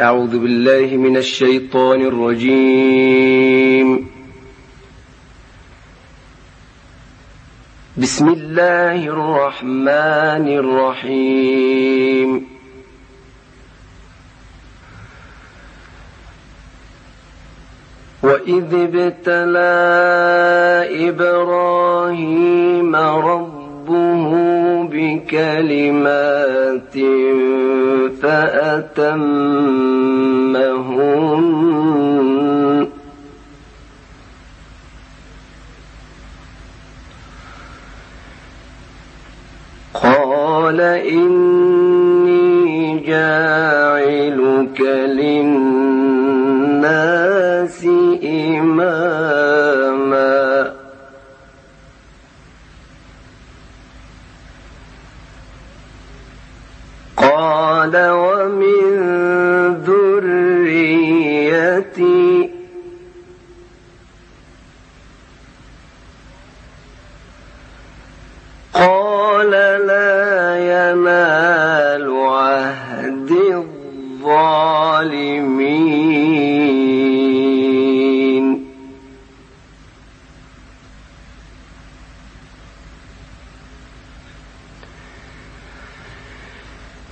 أعوذ بالله من الشيطان الرجيم. بسم الله الرحمن الرحيم. وإذ ابتلى إبراهيم بكلمات فأتمهن. قال إني جاعلك للناس قال ومن ذريتي قال لا ينال عهد الظالمين.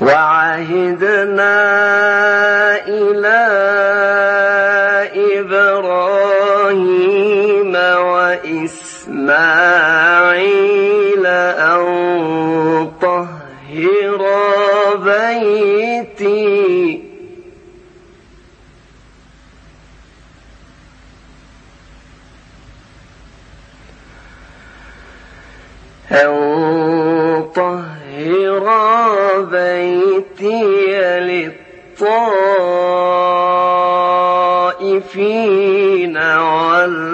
وعهدنا إلى إبراهيم وإسماعيل أن طهر بيتي. أن طهر للطائفين والعاكفين